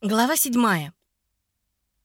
Глава седьмая.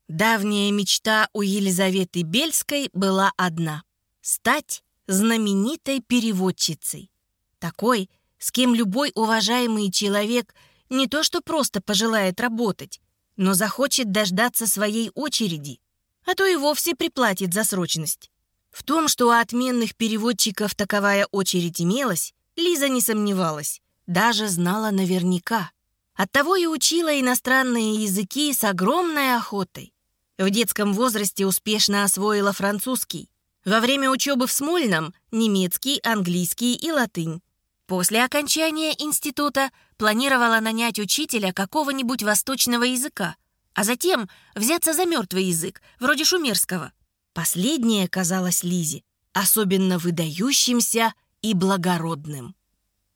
Давняя мечта у Елизаветы Бельской была одна — стать знаменитой переводчицей. Такой, с кем любой уважаемый человек не то что просто пожелает работать, но захочет дождаться своей очереди, а то и вовсе приплатит за срочность. В том, что у отменных переводчиков таковая очередь имелась, Лиза не сомневалась, даже знала наверняка. Оттого и учила иностранные языки с огромной охотой. В детском возрасте успешно освоила французский. Во время учебы в Смольном — немецкий, английский и латынь. После окончания института планировала нанять учителя какого-нибудь восточного языка, а затем взяться за мертвый язык, вроде шумерского. Последнее казалось Лизе особенно выдающимся и благородным.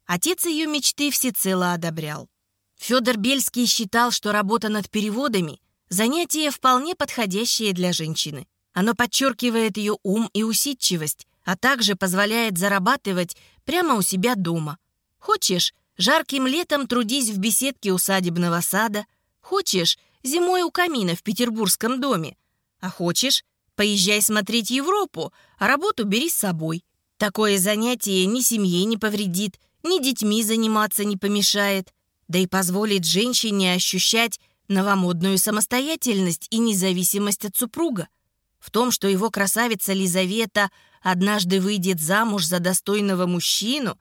Отец ее мечты всецело одобрял. Федор Бельский считал, что работа над переводами — занятие вполне подходящее для женщины. Оно подчеркивает ее ум и усидчивость, а также позволяет зарабатывать прямо у себя дома. Хочешь, жарким летом трудись в беседке усадебного сада, хочешь, зимой у камина в петербургском доме, а хочешь, поезжай смотреть Европу, а работу бери с собой. Такое занятие ни семье не повредит, ни детьми заниматься не помешает да и позволит женщине ощущать новомодную самостоятельность и независимость от супруга. В том, что его красавица Лизавета однажды выйдет замуж за достойного мужчину,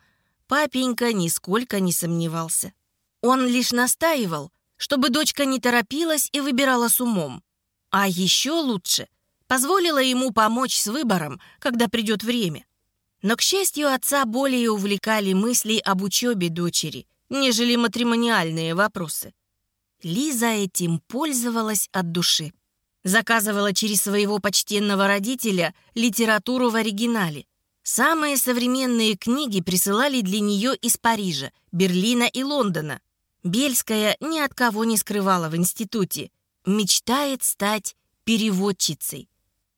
папенька нисколько не сомневался. Он лишь настаивал, чтобы дочка не торопилась и выбирала с умом. А еще лучше позволила ему помочь с выбором, когда придет время. Но, к счастью, отца более увлекали мысли об учебе дочери – нежели матримониальные вопросы. Лиза этим пользовалась от души. Заказывала через своего почтенного родителя литературу в оригинале. Самые современные книги присылали для нее из Парижа, Берлина и Лондона. Бельская ни от кого не скрывала в институте. Мечтает стать переводчицей.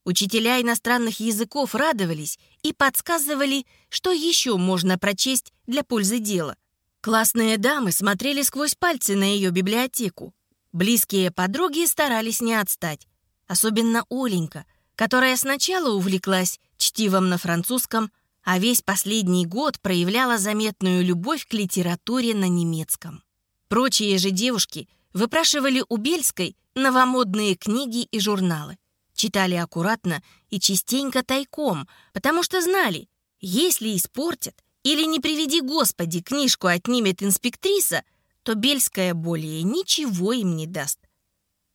Учителя иностранных языков радовались и подсказывали, что еще можно прочесть для пользы дела – Классные дамы смотрели сквозь пальцы на ее библиотеку. Близкие подруги старались не отстать. Особенно Оленька, которая сначала увлеклась чтивом на французском, а весь последний год проявляла заметную любовь к литературе на немецком. Прочие же девушки выпрашивали у Бельской новомодные книги и журналы. Читали аккуратно и частенько тайком, потому что знали, если испортят, или, не приведи Господи, книжку отнимет инспектриса, то Бельская более ничего им не даст.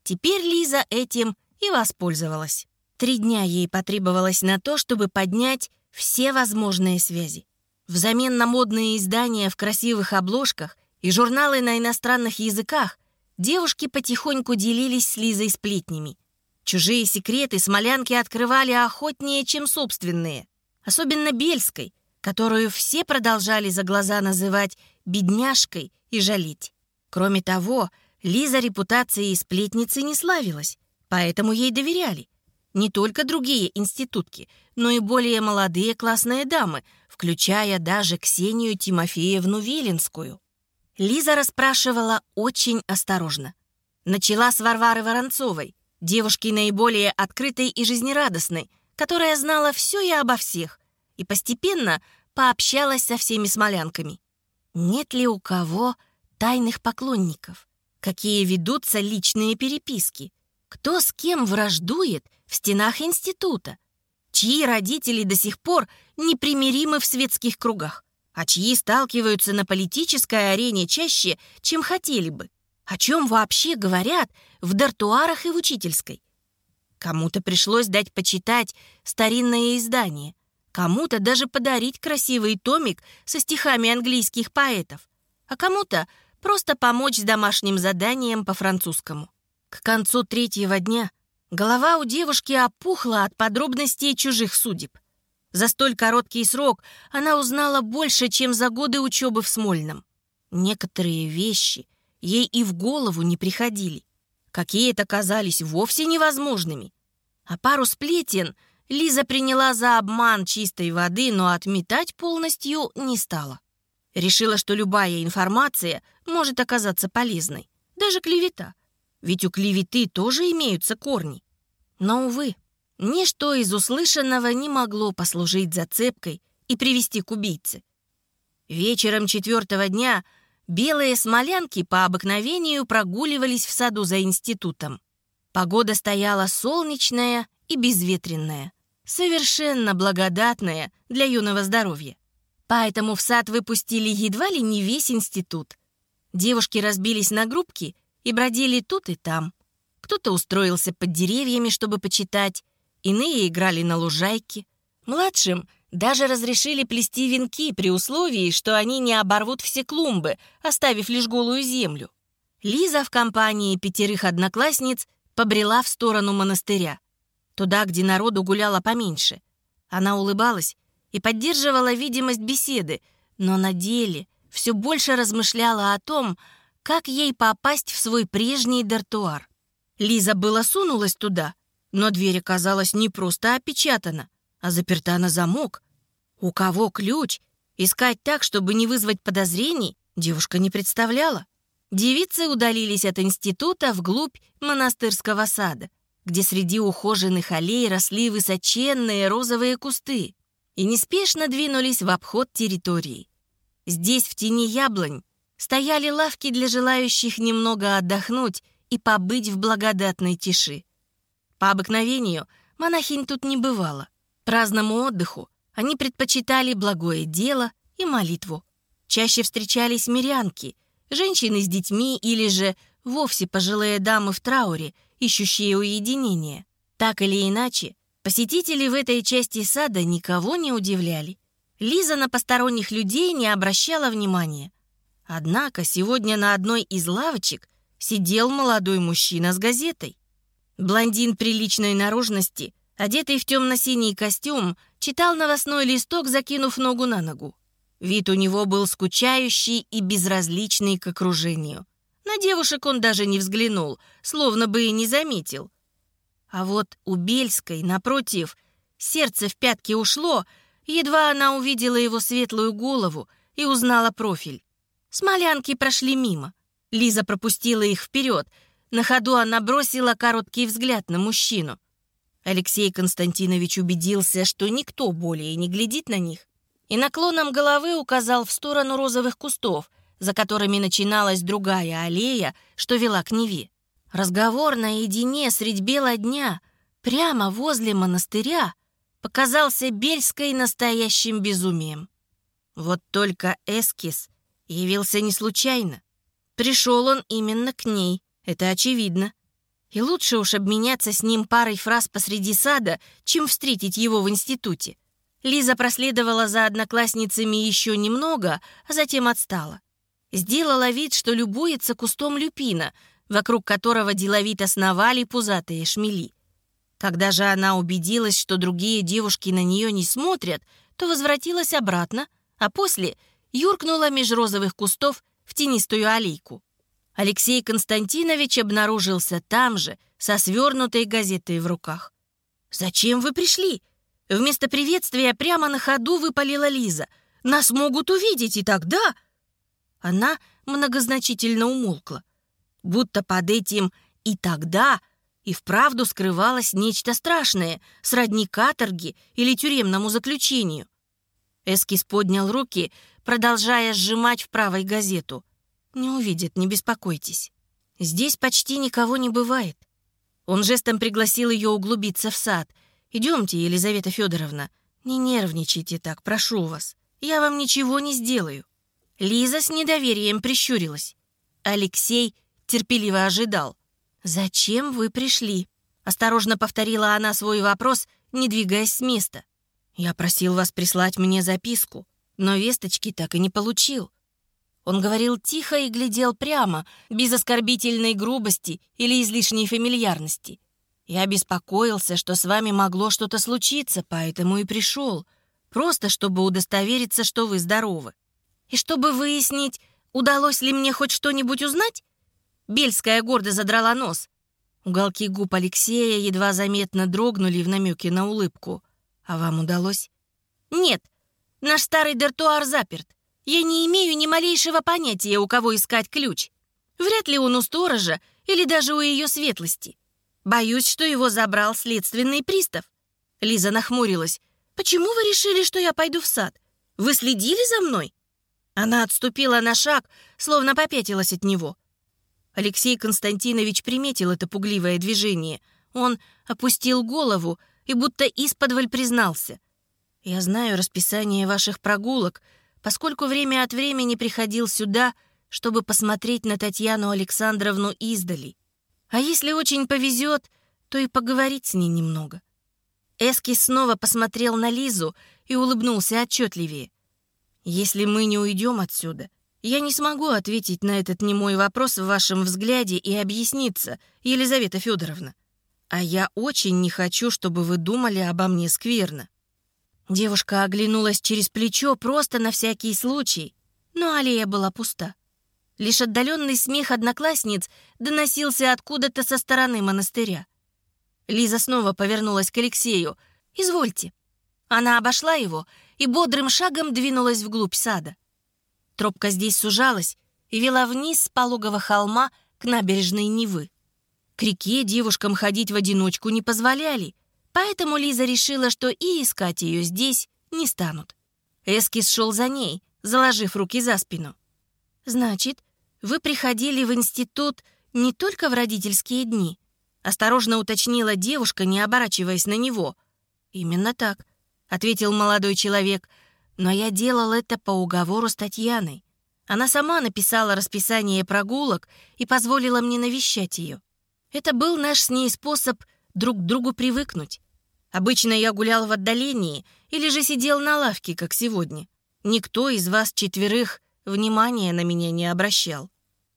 Теперь Лиза этим и воспользовалась. Три дня ей потребовалось на то, чтобы поднять все возможные связи. Взамен на модные издания в красивых обложках и журналы на иностранных языках девушки потихоньку делились с Лизой сплетнями. Чужие секреты смолянки открывали охотнее, чем собственные. Особенно Бельской, которую все продолжали за глаза называть бедняжкой и жалить. Кроме того, Лиза репутацией сплетницы не славилась, поэтому ей доверяли. Не только другие институтки, но и более молодые классные дамы, включая даже Ксению Тимофеевну Виленскую. Лиза расспрашивала очень осторожно. Начала с Варвары Воронцовой, девушки наиболее открытой и жизнерадостной, которая знала все и обо всех, и постепенно пообщалась со всеми смолянками. Нет ли у кого тайных поклонников? Какие ведутся личные переписки? Кто с кем враждует в стенах института? Чьи родители до сих пор непримиримы в светских кругах? А чьи сталкиваются на политической арене чаще, чем хотели бы? О чем вообще говорят в дартуарах и в учительской? Кому-то пришлось дать почитать старинное издание – Кому-то даже подарить красивый томик со стихами английских поэтов, а кому-то просто помочь с домашним заданием по французскому. К концу третьего дня голова у девушки опухла от подробностей чужих судеб. За столь короткий срок она узнала больше, чем за годы учебы в Смольном. Некоторые вещи ей и в голову не приходили. Какие-то казались вовсе невозможными. А пару сплетен — Лиза приняла за обман чистой воды, но отметать полностью не стала. Решила, что любая информация может оказаться полезной, даже клевета. ведь у клеветы тоже имеются корни. Но, увы, ничто из услышанного не могло послужить зацепкой и привести к убийце. Вечером четвертого дня белые смолянки по обыкновению прогуливались в саду за институтом. Погода стояла солнечная и безветренная, совершенно благодатная для юного здоровья. Поэтому в сад выпустили едва ли не весь институт. Девушки разбились на группки и бродили тут и там. Кто-то устроился под деревьями, чтобы почитать, иные играли на лужайке. Младшим даже разрешили плести венки при условии, что они не оборвут все клумбы, оставив лишь голую землю. Лиза в компании пятерых одноклассниц побрела в сторону монастыря, туда, где народу гуляло поменьше. Она улыбалась и поддерживала видимость беседы, но на деле все больше размышляла о том, как ей попасть в свой прежний дартуар. Лиза было сунулась туда, но дверь оказалась не просто опечатана, а заперта на замок. У кого ключ? Искать так, чтобы не вызвать подозрений, девушка не представляла. Девицы удалились от института вглубь монастырского сада, где среди ухоженных аллей росли высоченные розовые кусты, и неспешно двинулись в обход территории. Здесь, в тени яблонь, стояли лавки для желающих немного отдохнуть и побыть в благодатной тиши. По обыкновению монахинь тут не бывало. Праздному отдыху они предпочитали благое дело и молитву. Чаще встречались мирянки, женщины с детьми или же вовсе пожилые дамы в трауре, ищущие уединение. Так или иначе, посетители в этой части сада никого не удивляли. Лиза на посторонних людей не обращала внимания. Однако сегодня на одной из лавочек сидел молодой мужчина с газетой. Блондин приличной наружности одетый в темно-синий костюм, читал новостной листок, закинув ногу на ногу. Вид у него был скучающий и безразличный к окружению. На девушек он даже не взглянул, словно бы и не заметил. А вот у Бельской, напротив, сердце в пятки ушло, едва она увидела его светлую голову и узнала профиль. Смолянки прошли мимо. Лиза пропустила их вперед. На ходу она бросила короткий взгляд на мужчину. Алексей Константинович убедился, что никто более не глядит на них, и наклоном головы указал в сторону розовых кустов, за которыми начиналась другая аллея, что вела к Неве. Разговор наедине средь бела дня, прямо возле монастыря, показался Бельской настоящим безумием. Вот только эскиз явился не случайно. Пришел он именно к ней, это очевидно. И лучше уж обменяться с ним парой фраз посреди сада, чем встретить его в институте. Лиза проследовала за одноклассницами еще немного, а затем отстала. Сделала вид, что любуется кустом люпина, вокруг которого деловито сновали пузатые шмели. Когда же она убедилась, что другие девушки на нее не смотрят, то возвратилась обратно, а после юркнула меж розовых кустов в тенистую аллейку. Алексей Константинович обнаружился там же, со свернутой газетой в руках. «Зачем вы пришли?» Вместо приветствия прямо на ходу выпалила Лиза. «Нас могут увидеть, и тогда...» Она многозначительно умолкла. Будто под этим «и тогда» и вправду скрывалось нечто страшное, сродни каторги или тюремному заключению. Эскиз поднял руки, продолжая сжимать в правой газету — «Не увидит, не беспокойтесь. Здесь почти никого не бывает». Он жестом пригласил ее углубиться в сад. «Идемте, Елизавета Федоровна. Не нервничайте так, прошу вас. Я вам ничего не сделаю». Лиза с недоверием прищурилась. Алексей терпеливо ожидал. «Зачем вы пришли?» Осторожно повторила она свой вопрос, не двигаясь с места. «Я просил вас прислать мне записку, но весточки так и не получил. Он говорил тихо и глядел прямо, без оскорбительной грубости или излишней фамильярности. Я беспокоился, что с вами могло что-то случиться, поэтому и пришел. Просто чтобы удостовериться, что вы здоровы. И чтобы выяснить, удалось ли мне хоть что-нибудь узнать? Бельская гордо задрала нос. Уголки губ Алексея едва заметно дрогнули в намеке на улыбку. А вам удалось? Нет, наш старый дартуар заперт. Я не имею ни малейшего понятия, у кого искать ключ. Вряд ли он у сторожа или даже у ее светлости. Боюсь, что его забрал следственный пристав. Лиза нахмурилась. «Почему вы решили, что я пойду в сад? Вы следили за мной?» Она отступила на шаг, словно попятилась от него. Алексей Константинович приметил это пугливое движение. Он опустил голову и будто исподволь признался. «Я знаю расписание ваших прогулок, поскольку время от времени приходил сюда, чтобы посмотреть на Татьяну Александровну издали. А если очень повезет, то и поговорить с ней немного». Эски снова посмотрел на Лизу и улыбнулся отчетливее. «Если мы не уйдем отсюда, я не смогу ответить на этот немой вопрос в вашем взгляде и объясниться, Елизавета Федоровна. А я очень не хочу, чтобы вы думали обо мне скверно». Девушка оглянулась через плечо просто на всякий случай, но аллея была пуста. Лишь отдаленный смех одноклассниц доносился откуда-то со стороны монастыря. Лиза снова повернулась к Алексею. «Извольте». Она обошла его и бодрым шагом двинулась вглубь сада. Тропка здесь сужалась и вела вниз с пологого холма к набережной Невы. К реке девушкам ходить в одиночку не позволяли, поэтому Лиза решила, что и искать ее здесь не станут. Эскис шел за ней, заложив руки за спину. «Значит, вы приходили в институт не только в родительские дни?» Осторожно уточнила девушка, не оборачиваясь на него. «Именно так», — ответил молодой человек, «но я делал это по уговору с Татьяной. Она сама написала расписание прогулок и позволила мне навещать ее. Это был наш с ней способ друг к другу привыкнуть. Обычно я гулял в отдалении или же сидел на лавке, как сегодня. Никто из вас четверых внимания на меня не обращал».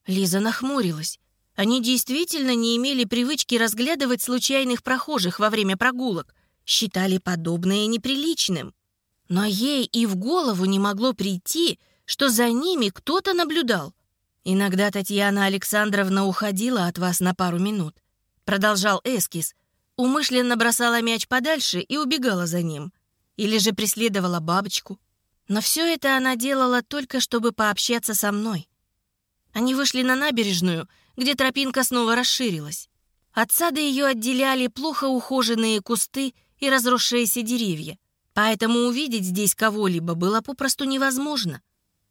Лиза нахмурилась. Они действительно не имели привычки разглядывать случайных прохожих во время прогулок, считали подобное неприличным. Но ей и в голову не могло прийти, что за ними кто-то наблюдал. «Иногда Татьяна Александровна уходила от вас на пару минут», продолжал Эскис, умышленно бросала мяч подальше и убегала за ним. Или же преследовала бабочку. Но все это она делала только, чтобы пообщаться со мной. Они вышли на набережную — где тропинка снова расширилась. От сада ее отделяли плохо ухоженные кусты и разросшиеся деревья, поэтому увидеть здесь кого-либо было попросту невозможно.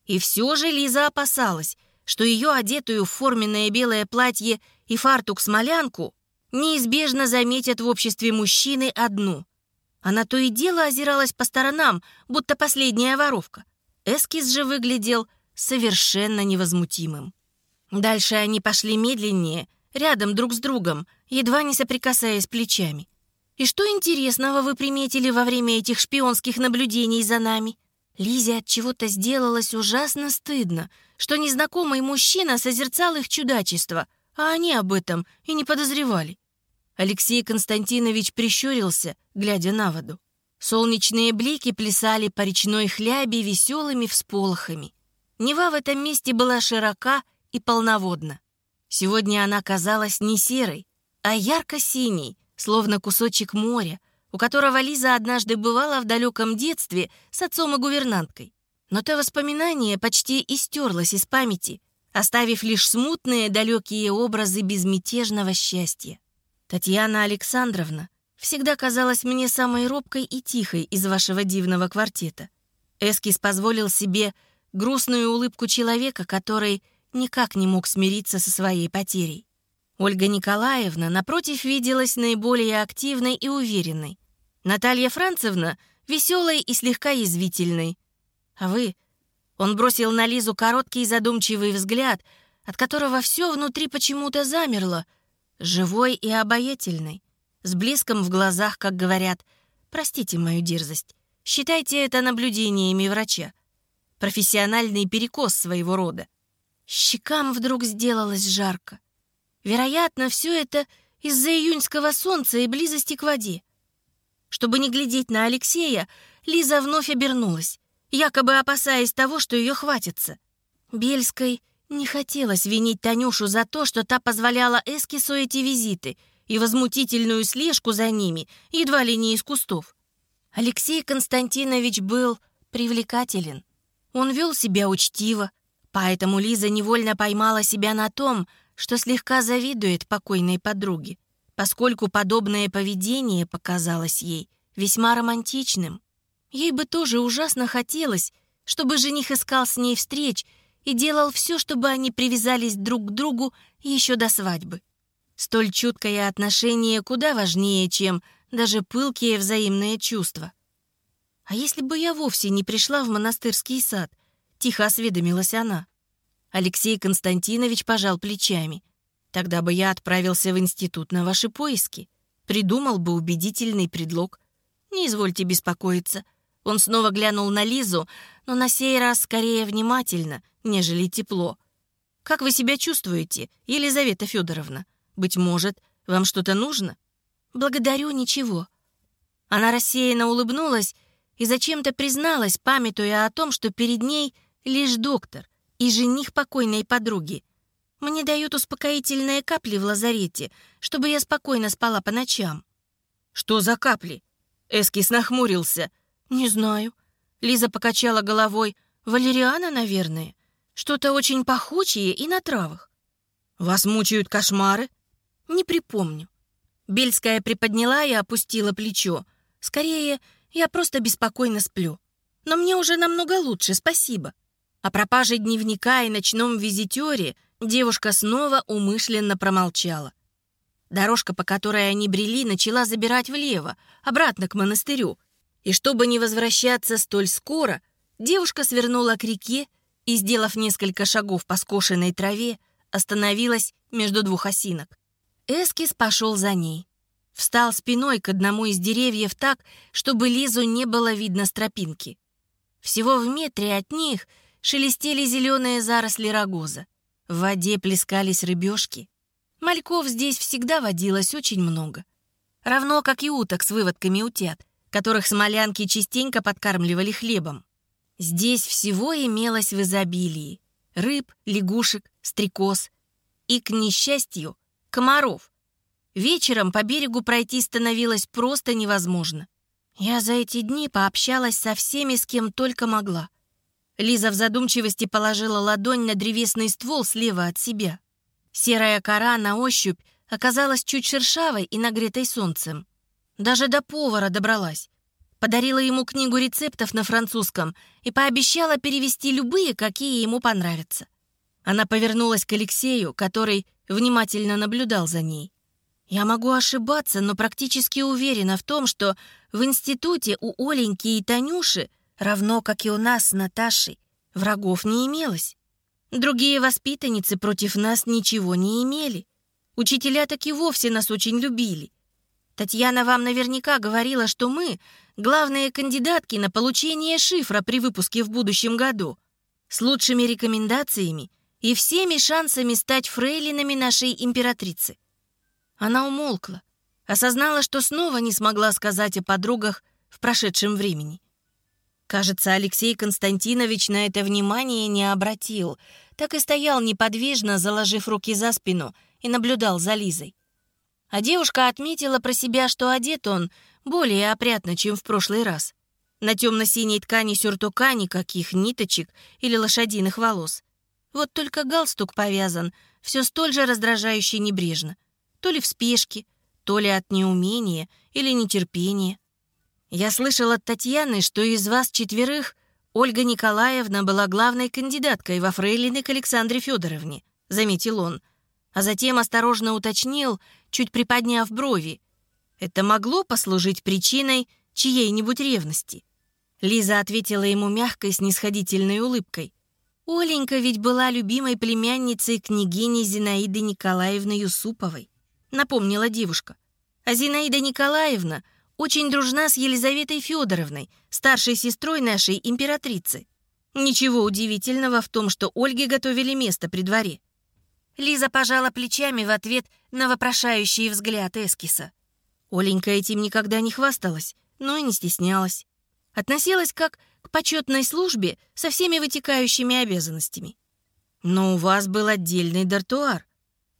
И все же Лиза опасалась, что ее одетую в форменное белое платье и фартук-смолянку неизбежно заметят в обществе мужчины одну. Она то и дело озиралась по сторонам, будто последняя воровка. Эскиз же выглядел совершенно невозмутимым. Дальше они пошли медленнее, рядом друг с другом, едва не соприкасаясь плечами. «И что интересного вы приметили во время этих шпионских наблюдений за нами?» Лизе от чего-то сделалось ужасно стыдно, что незнакомый мужчина созерцал их чудачество, а они об этом и не подозревали. Алексей Константинович прищурился, глядя на воду. Солнечные блики плясали по речной хлябе веселыми всполохами. Нева в этом месте была широка и полноводна. Сегодня она казалась не серой, а ярко-синей, словно кусочек моря, у которого Лиза однажды бывала в далеком детстве с отцом и гувернанткой. Но то воспоминание почти истерлось из памяти, оставив лишь смутные далекие образы безмятежного счастья. Татьяна Александровна всегда казалась мне самой робкой и тихой из вашего дивного квартета. Эскиз позволил себе грустную улыбку человека, который никак не мог смириться со своей потерей. Ольга Николаевна, напротив, виделась наиболее активной и уверенной. Наталья Францевна — веселой и слегка язвительной. А вы... Он бросил на Лизу короткий задумчивый взгляд, от которого все внутри почему-то замерло, живой и обаятельный, с блеском в глазах, как говорят. Простите мою дерзость. Считайте это наблюдениями врача. Профессиональный перекос своего рода. Щекам вдруг сделалось жарко. Вероятно, все это из-за июньского солнца и близости к воде. Чтобы не глядеть на Алексея, Лиза вновь обернулась, якобы опасаясь того, что ее хватится. Бельской не хотелось винить Танюшу за то, что та позволяла Эскису эти визиты и возмутительную слежку за ними, едва ли не из кустов. Алексей Константинович был привлекателен. Он вел себя учтиво, Поэтому Лиза невольно поймала себя на том, что слегка завидует покойной подруге, поскольку подобное поведение показалось ей весьма романтичным. Ей бы тоже ужасно хотелось, чтобы жених искал с ней встреч и делал все, чтобы они привязались друг к другу еще до свадьбы. Столь чуткое отношение куда важнее, чем даже пылкие взаимные чувства. «А если бы я вовсе не пришла в монастырский сад?» — тихо осведомилась она. Алексей Константинович пожал плечами. «Тогда бы я отправился в институт на ваши поиски. Придумал бы убедительный предлог. Не извольте беспокоиться». Он снова глянул на Лизу, но на сей раз скорее внимательно, нежели тепло. «Как вы себя чувствуете, Елизавета Федоровна? Быть может, вам что-то нужно?» «Благодарю, ничего». Она рассеянно улыбнулась и зачем-то призналась, памятуя о том, что перед ней лишь доктор и жених покойной подруги. Мне дают успокоительные капли в лазарете, чтобы я спокойно спала по ночам. «Что за капли?» Эскис нахмурился. «Не знаю». Лиза покачала головой. «Валериана, наверное. Что-то очень пахучее и на травах». «Вас мучают кошмары?» «Не припомню». Бельская приподняла и опустила плечо. «Скорее, я просто беспокойно сплю. Но мне уже намного лучше, спасибо. О пропаже дневника и ночном визитере девушка снова умышленно промолчала. Дорожка, по которой они брели, начала забирать влево, обратно к монастырю. И чтобы не возвращаться столь скоро, девушка свернула к реке и, сделав несколько шагов по скошенной траве, остановилась между двух осинок. Эскис пошел за ней. Встал спиной к одному из деревьев так, чтобы Лизу не было видно с тропинки. Всего в метре от них шелестели зеленые заросли рогоза. В воде плескались рыбешки. Мальков здесь всегда водилось очень много. Равно как и уток с выводками утят, которых смолянки частенько подкармливали хлебом. Здесь всего имелось в изобилии. Рыб, лягушек, стрекоз и, к несчастью, комаров — Вечером по берегу пройти становилось просто невозможно. Я за эти дни пообщалась со всеми, с кем только могла. Лиза в задумчивости положила ладонь на древесный ствол слева от себя. Серая кора на ощупь оказалась чуть шершавой и нагретой солнцем. Даже до повара добралась. Подарила ему книгу рецептов на французском и пообещала перевести любые, какие ему понравятся. Она повернулась к Алексею, который внимательно наблюдал за ней. Я могу ошибаться, но практически уверена в том, что в институте у Оленьки и Танюши, равно как и у нас с Наташей, врагов не имелось. Другие воспитанницы против нас ничего не имели. Учителя так и вовсе нас очень любили. Татьяна вам наверняка говорила, что мы — главные кандидатки на получение шифра при выпуске в будущем году, с лучшими рекомендациями и всеми шансами стать фрейлинами нашей императрицы. Она умолкла, осознала, что снова не смогла сказать о подругах в прошедшем времени. Кажется, Алексей Константинович на это внимание не обратил, так и стоял неподвижно, заложив руки за спину, и наблюдал за Лизой. А девушка отметила про себя, что одет он более опрятно, чем в прошлый раз. На темно-синей ткани сюртука никаких ниточек или лошадиных волос. Вот только галстук повязан, все столь же раздражающе небрежно то ли в спешке, то ли от неумения или нетерпения. Я слышал от Татьяны, что из вас четверых Ольга Николаевна была главной кандидаткой во фрейлины к Александре Федоровне, заметил он, а затем осторожно уточнил, чуть приподняв брови. Это могло послужить причиной чьей-нибудь ревности. Лиза ответила ему мягкой, снисходительной улыбкой. Оленька ведь была любимой племянницей княгини Зинаиды Николаевны Юсуповой напомнила девушка. А Зинаида Николаевна очень дружна с Елизаветой Федоровной, старшей сестрой нашей императрицы. Ничего удивительного в том, что Ольге готовили место при дворе. Лиза пожала плечами в ответ на вопрошающий взгляд Эскиса. Оленька этим никогда не хвасталась, но и не стеснялась. Относилась как к почетной службе со всеми вытекающими обязанностями. Но у вас был отдельный дартуар,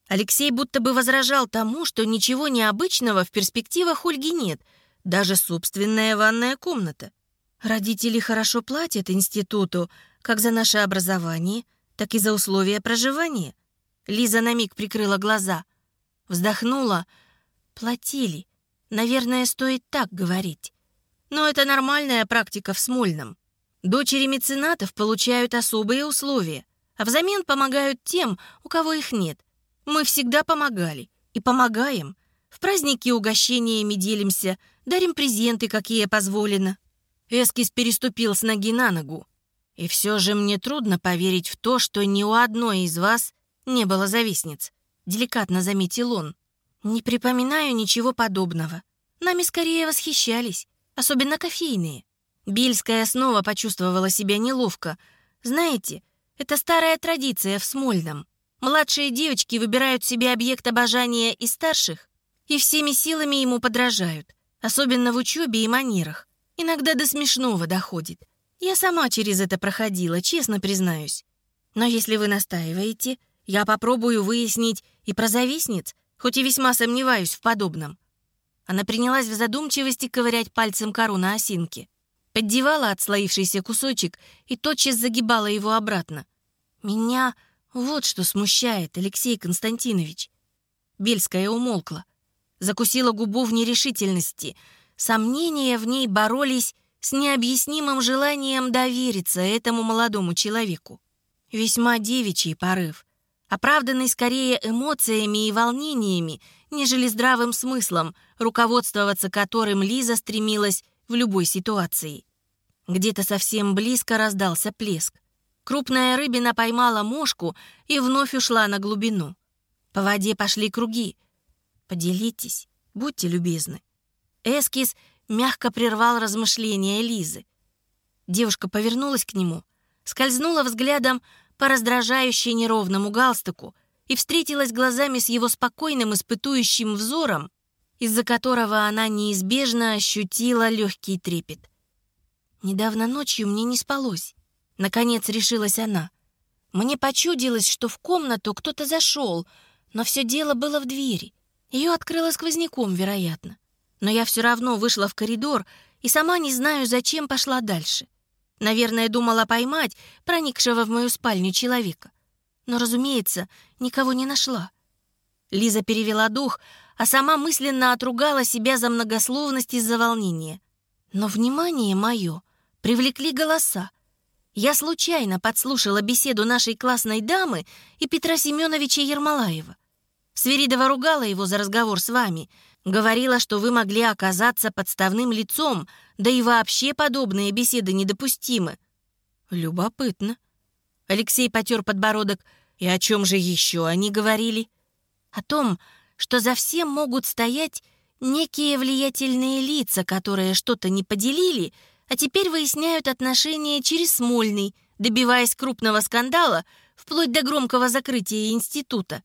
Алексей будто бы возражал тому, что ничего необычного в перспективах Ольги нет, даже собственная ванная комната. Родители хорошо платят институту как за наше образование, так и за условия проживания. Лиза на миг прикрыла глаза. Вздохнула. Платили. Наверное, стоит так говорить. Но это нормальная практика в Смольном. Дочери меценатов получают особые условия, а взамен помогают тем, у кого их нет. Мы всегда помогали и помогаем. В праздники угощениями делимся, дарим презенты, какие позволено. Эскис переступил с ноги на ногу. И все же мне трудно поверить в то, что ни у одной из вас не было завистниц. Деликатно заметил он. Не припоминаю ничего подобного. Нами скорее восхищались, особенно кофейные. Бельская снова почувствовала себя неловко. Знаете, это старая традиция в Смольном. Младшие девочки выбирают себе объект обожания из старших и всеми силами ему подражают, особенно в учебе и манерах. Иногда до смешного доходит. Я сама через это проходила, честно признаюсь. Но если вы настаиваете, я попробую выяснить и про завистниц, хоть и весьма сомневаюсь в подобном. Она принялась в задумчивости ковырять пальцем кору на осинке. Поддевала отслоившийся кусочек и тотчас загибала его обратно. «Меня вот что смущает, Алексей Константинович». Бельская умолкла. Закусила губу в нерешительности. Сомнения в ней боролись с необъяснимым желанием довериться этому молодому человеку. Весьма девичий порыв, оправданный скорее эмоциями и волнениями, нежели здравым смыслом, руководствоваться которым Лиза стремилась в любой ситуации. Где-то совсем близко раздался плеск. Крупная рыбина поймала мошку и вновь ушла на глубину. По воде пошли круги. «Поделитесь, будьте любезны». Эскиз мягко прервал размышления Лизы. Девушка повернулась к нему, скользнула взглядом по раздражающей неровному галстуку и встретилась глазами с его спокойным испытующим взором, из-за которого она неизбежно ощутила легкий трепет. «Недавно ночью мне не спалось», — наконец решилась она. Мне почудилось, что в комнату кто-то зашел, но все дело было в двери. Ее открыло сквозняком, вероятно. Но я все равно вышла в коридор и сама не знаю, зачем пошла дальше. Наверное, думала поймать проникшего в мою спальню человека. Но, разумеется, никого не нашла. Лиза перевела дух, а сама мысленно отругала себя за многословность из-за волнения. Но внимание мое привлекли голоса. Я случайно подслушала беседу нашей классной дамы и Петра Семеновича Ермолаева. Свиридова ругала его за разговор с вами, говорила, что вы могли оказаться подставным лицом, да и вообще подобные беседы недопустимы. Любопытно. Алексей потер подбородок. И о чем же еще они говорили? О том, что за всем могут стоять некие влиятельные лица, которые что-то не поделили, а теперь выясняют отношения через Смольный, добиваясь крупного скандала, вплоть до громкого закрытия института.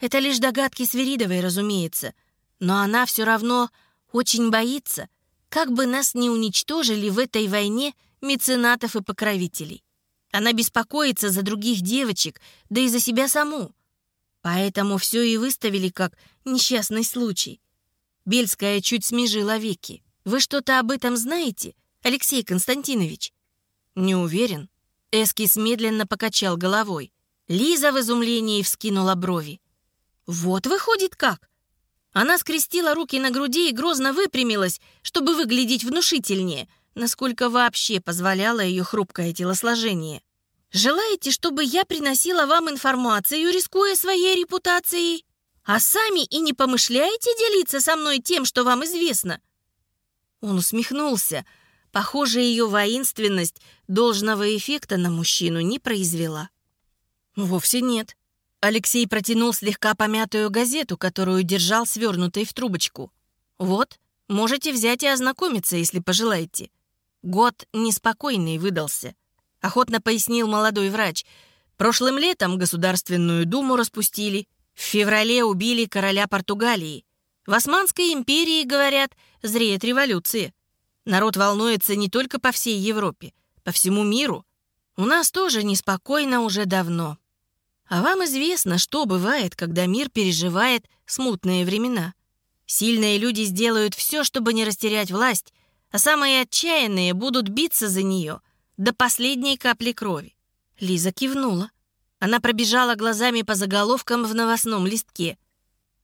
Это лишь догадки Свиридовой, разумеется, но она все равно очень боится, как бы нас не уничтожили в этой войне меценатов и покровителей. Она беспокоится за других девочек, да и за себя саму. Поэтому все и выставили как несчастный случай. Бельская чуть смежила веки. Вы что-то об этом знаете, Алексей Константинович? Не уверен. Эскис медленно покачал головой. Лиза в изумлении вскинула брови. Вот выходит как. Она скрестила руки на груди и грозно выпрямилась, чтобы выглядеть внушительнее, насколько вообще позволяло ее хрупкое телосложение. Желаете, чтобы я приносила вам информацию, рискуя своей репутацией? А сами и не помышляете делиться со мной тем, что вам известно?» Он усмехнулся. Похоже, ее воинственность должного эффекта на мужчину не произвела. «Вовсе нет». Алексей протянул слегка помятую газету, которую держал свернутой в трубочку. «Вот, можете взять и ознакомиться, если пожелаете. Год неспокойный выдался. — охотно пояснил молодой врач. «Прошлым летом Государственную Думу распустили. В феврале убили короля Португалии. В Османской империи, говорят, зреет революция. Народ волнуется не только по всей Европе, по всему миру. У нас тоже неспокойно уже давно. А вам известно, что бывает, когда мир переживает смутные времена. Сильные люди сделают все, чтобы не растерять власть, а самые отчаянные будут биться за нее — до последней капли крови. Лиза кивнула. Она пробежала глазами по заголовкам в новостном листке.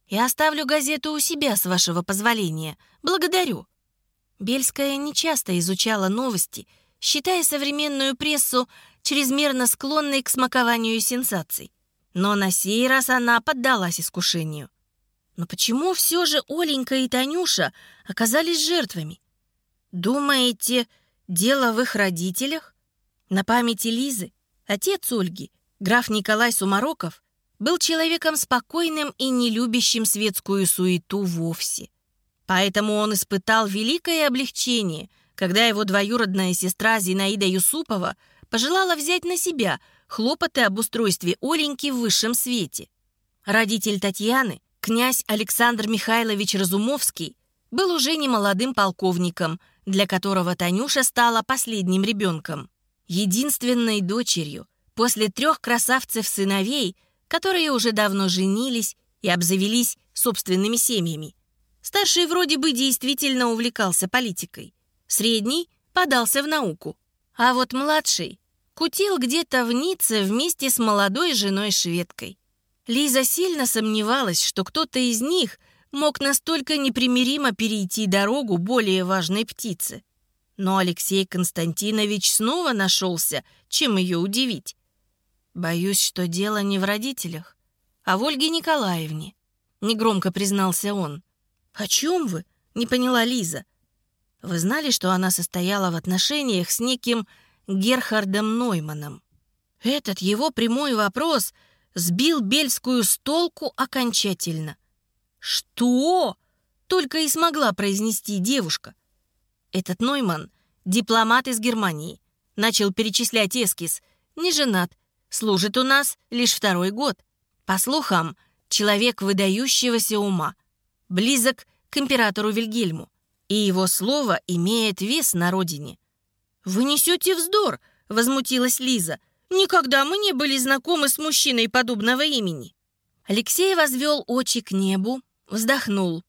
«Я оставлю газету у себя, с вашего позволения. Благодарю». Бельская нечасто изучала новости, считая современную прессу чрезмерно склонной к смакованию сенсаций. Но на сей раз она поддалась искушению. Но почему все же Оленька и Танюша оказались жертвами? Думаете, дело в их родителях? На памяти Лизы отец Ольги, граф Николай Сумароков, был человеком спокойным и не любящим светскую суету вовсе. Поэтому он испытал великое облегчение, когда его двоюродная сестра Зинаида Юсупова пожелала взять на себя хлопоты об устройстве Оленьки в высшем свете. Родитель Татьяны, князь Александр Михайлович Разумовский, был уже не молодым полковником, для которого Танюша стала последним ребенком, единственной дочерью после трех красавцев-сыновей, которые уже давно женились и обзавелись собственными семьями. Старший вроде бы действительно увлекался политикой. Средний подался в науку. А вот младший кутил где-то в Ницце вместе с молодой женой-шведкой. Лиза сильно сомневалась, что кто-то из них мог настолько непримиримо перейти дорогу более важной птицы. Но Алексей Константинович снова нашелся, чем ее удивить. «Боюсь, что дело не в родителях, а в Ольге Николаевне», — негромко признался он. «О чем вы?» — не поняла Лиза. «Вы знали, что она состояла в отношениях с неким Герхардом Нойманом?» Этот его прямой вопрос сбил Бельскую с толку окончательно. «Что?» — только и смогла произнести девушка. Этот Нойман — дипломат из Германии. Начал перечислять эскиз. Не женат. Служит у нас лишь второй год. По слухам, человек выдающегося ума — близок к императору Вильгельму, и его слово имеет вес на родине. «Вы несете вздор!» — возмутилась Лиза. «Никогда мы не были знакомы с мужчиной подобного имени». Алексей возвел очи к небу, вздохнул.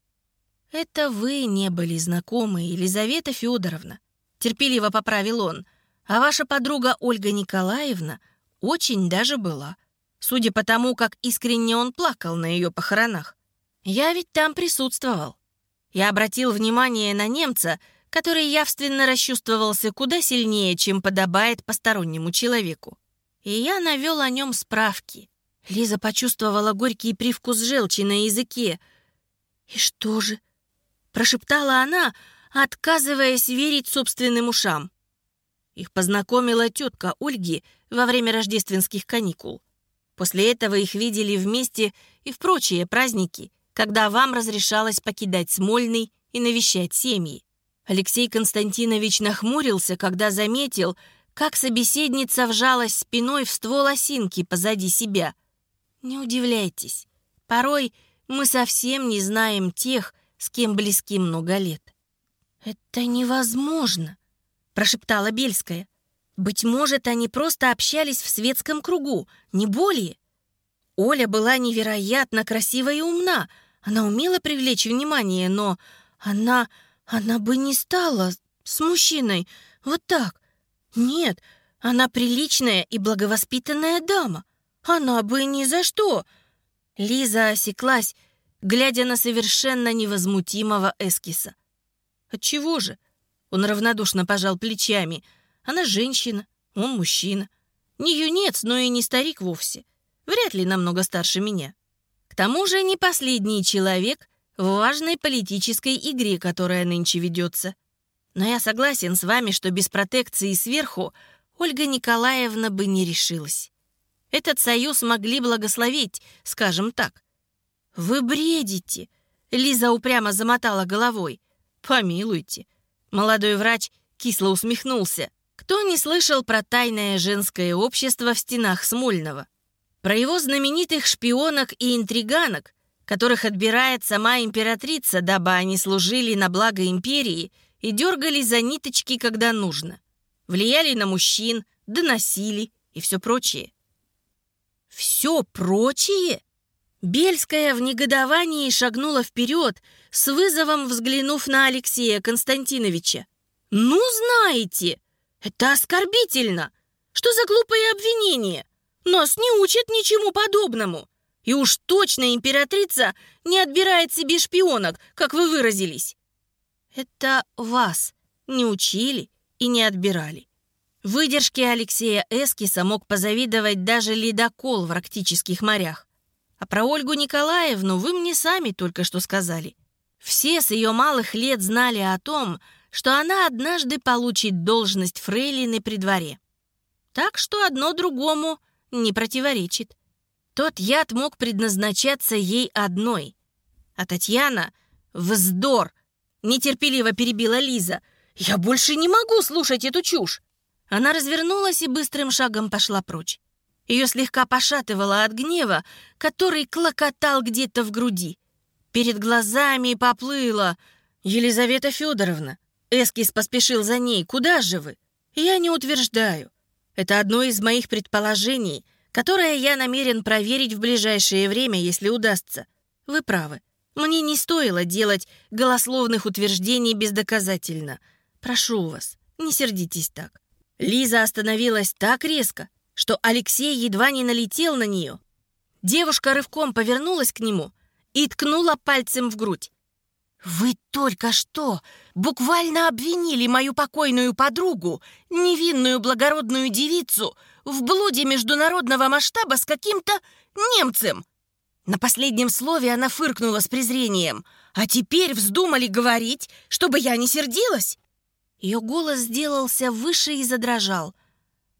«Это вы не были знакомы, Елизавета Федоровна», — терпеливо поправил он. «А ваша подруга Ольга Николаевна очень даже была, судя по тому, как искренне он плакал на ее похоронах. Я ведь там присутствовал. Я обратил внимание на немца, который явственно расчувствовался куда сильнее, чем подобает постороннему человеку. И я навел о нем справки. Лиза почувствовала горький привкус желчи на языке. «И что же?» — прошептала она, отказываясь верить собственным ушам. Их познакомила тетка Ольги во время рождественских каникул. После этого их видели вместе и в прочие праздники, когда вам разрешалось покидать Смольный и навещать семьи. Алексей Константинович нахмурился, когда заметил, как собеседница вжалась спиной в ствол осинки позади себя. Не удивляйтесь, порой мы совсем не знаем тех, с кем близки много лет. «Это невозможно», — прошептала Бельская. «Быть может, они просто общались в светском кругу, не более». Оля была невероятно красива и умна, она умела привлечь внимание, но она... она бы не стала с мужчиной вот так. Нет, она приличная и благовоспитанная дама. Она бы ни за что. Лиза осеклась, глядя на совершенно невозмутимого эскиса. Отчего же? Он равнодушно пожал плечами. Она женщина, он мужчина. Не юнец, но и не старик вовсе. Вряд ли намного старше меня тому же не последний человек в важной политической игре, которая нынче ведется. Но я согласен с вами, что без протекции сверху Ольга Николаевна бы не решилась. Этот союз могли благословить, скажем так. «Вы бредите!» — Лиза упрямо замотала головой. «Помилуйте!» Молодой врач кисло усмехнулся. Кто не слышал про тайное женское общество в стенах Смольного? Про его знаменитых шпионок и интриганок, которых отбирает сама императрица, дабы они служили на благо империи и дергали за ниточки, когда нужно. Влияли на мужчин, доносили и все прочее. Все прочее? Бельская в негодовании шагнула вперед, с вызовом взглянув на Алексея Константиновича. «Ну, знаете, это оскорбительно! Что за глупое обвинение? Нас не учат ничему подобному. И уж точно императрица не отбирает себе шпионок, как вы выразились. Это вас не учили и не отбирали. Выдержке Алексея Эскиса мог позавидовать даже ледокол в арктических морях. А про Ольгу Николаевну вы мне сами только что сказали. Все с ее малых лет знали о том, что она однажды получит должность фрейлины при дворе. Так что одно другому не противоречит. Тот яд мог предназначаться ей одной. А Татьяна — вздор! Нетерпеливо перебила Лиза. «Я больше не могу слушать эту чушь!» Она развернулась и быстрым шагом пошла прочь. Ее слегка пошатывало от гнева, который клокотал где-то в груди. Перед глазами поплыло. «Елизавета Федоровна!» Эскис поспешил за ней. «Куда же вы?» «Я не утверждаю. Это одно из моих предположений, которое я намерен проверить в ближайшее время, если удастся. Вы правы. Мне не стоило делать голословных утверждений бездоказательно. Прошу вас, не сердитесь так». Лиза остановилась так резко, что Алексей едва не налетел на нее. Девушка рывком повернулась к нему и ткнула пальцем в грудь. «Вы только что буквально обвинили мою покойную подругу, невинную благородную девицу, в блуде международного масштаба с каким-то немцем!» На последнем слове она фыркнула с презрением. «А теперь вздумали говорить, чтобы я не сердилась?» Ее голос сделался выше и задрожал.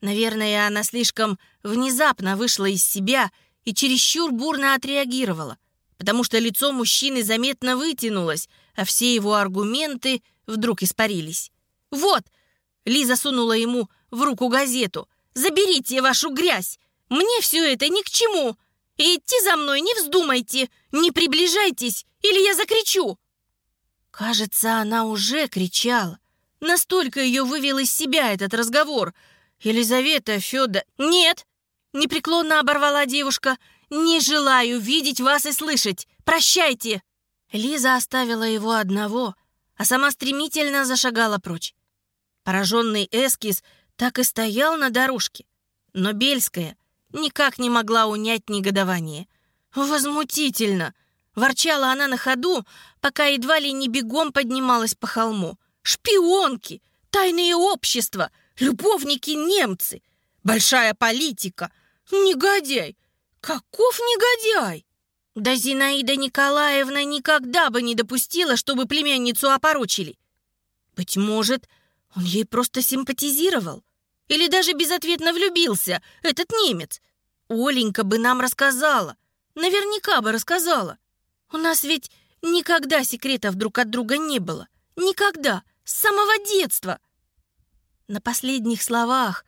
Наверное, она слишком внезапно вышла из себя и чересчур бурно отреагировала потому что лицо мужчины заметно вытянулось, а все его аргументы вдруг испарились. «Вот!» — Лиза сунула ему в руку газету. «Заберите вашу грязь! Мне все это ни к чему! И идти за мной не вздумайте! Не приближайтесь, или я закричу!» Кажется, она уже кричала. Настолько ее вывел из себя этот разговор. «Елизавета, Федор...» «Нет!» — непреклонно оборвала девушка — «Не желаю видеть вас и слышать! Прощайте!» Лиза оставила его одного, а сама стремительно зашагала прочь. Пораженный эскиз так и стоял на дорожке, но Бельская никак не могла унять негодование. «Возмутительно!» — ворчала она на ходу, пока едва ли не бегом поднималась по холму. «Шпионки! Тайные общества! Любовники-немцы! Большая политика! Негодяй! Каков негодяй! Да Зинаида Николаевна никогда бы не допустила, чтобы племянницу опорочили. Быть может, он ей просто симпатизировал. Или даже безответно влюбился, этот немец. Оленька бы нам рассказала. Наверняка бы рассказала. У нас ведь никогда секретов друг от друга не было. Никогда. С самого детства. На последних словах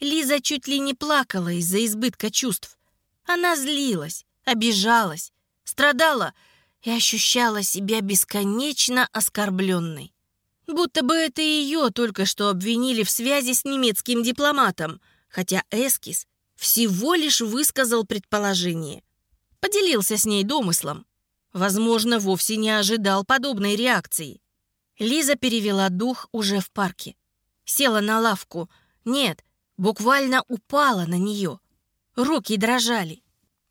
Лиза чуть ли не плакала из-за избытка чувств. Она злилась, обижалась, страдала и ощущала себя бесконечно оскорбленной. Будто бы это ее только что обвинили в связи с немецким дипломатом, хотя Эскис всего лишь высказал предположение. Поделился с ней домыслом. Возможно, вовсе не ожидал подобной реакции. Лиза перевела дух уже в парке. Села на лавку. Нет, буквально упала на нее. Руки дрожали.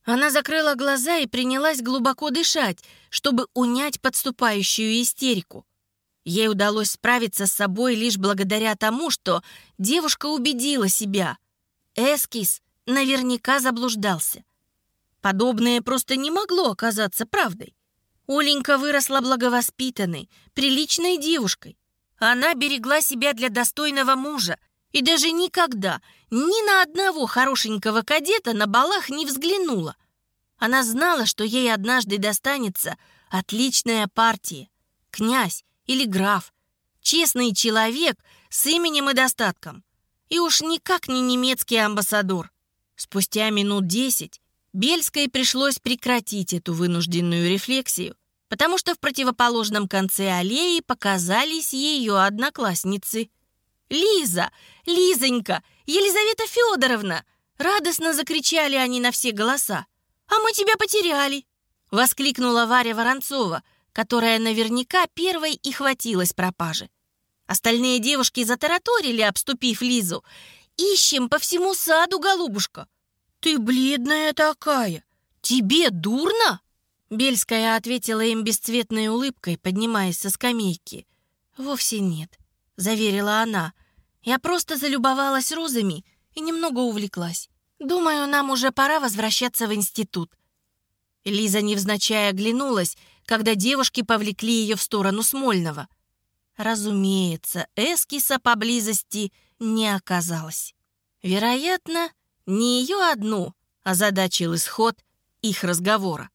Она закрыла глаза и принялась глубоко дышать, чтобы унять подступающую истерику. Ей удалось справиться с собой лишь благодаря тому, что девушка убедила себя. Эскиз наверняка заблуждался. Подобное просто не могло оказаться правдой. Оленька выросла благовоспитанной, приличной девушкой. Она берегла себя для достойного мужа и даже никогда ни на одного хорошенького кадета на балах не взглянула. Она знала, что ей однажды достанется отличная партия, князь или граф, честный человек с именем и достатком. И уж никак не немецкий амбассадор. Спустя минут десять Бельской пришлось прекратить эту вынужденную рефлексию, потому что в противоположном конце аллеи показались ее одноклассницы – «Лиза! Лизонька! Елизавета Федоровна!» Радостно закричали они на все голоса. «А мы тебя потеряли!» Воскликнула Варя Воронцова, которая наверняка первой и хватилась пропажи. Остальные девушки затараторили, обступив Лизу. «Ищем по всему саду, голубушка!» ты бледная такая. Тебе дурно?» Бельская ответила им бесцветной улыбкой, поднимаясь со скамейки. «Вовсе нет», — заверила она. «Я просто залюбовалась розами и немного увлеклась. Думаю, нам уже пора возвращаться в институт». Лиза невзначай оглянулась, когда девушки повлекли ее в сторону Смольного. Разумеется, эскиса поблизости не оказалось. Вероятно, не ее одну озадачил исход их разговора.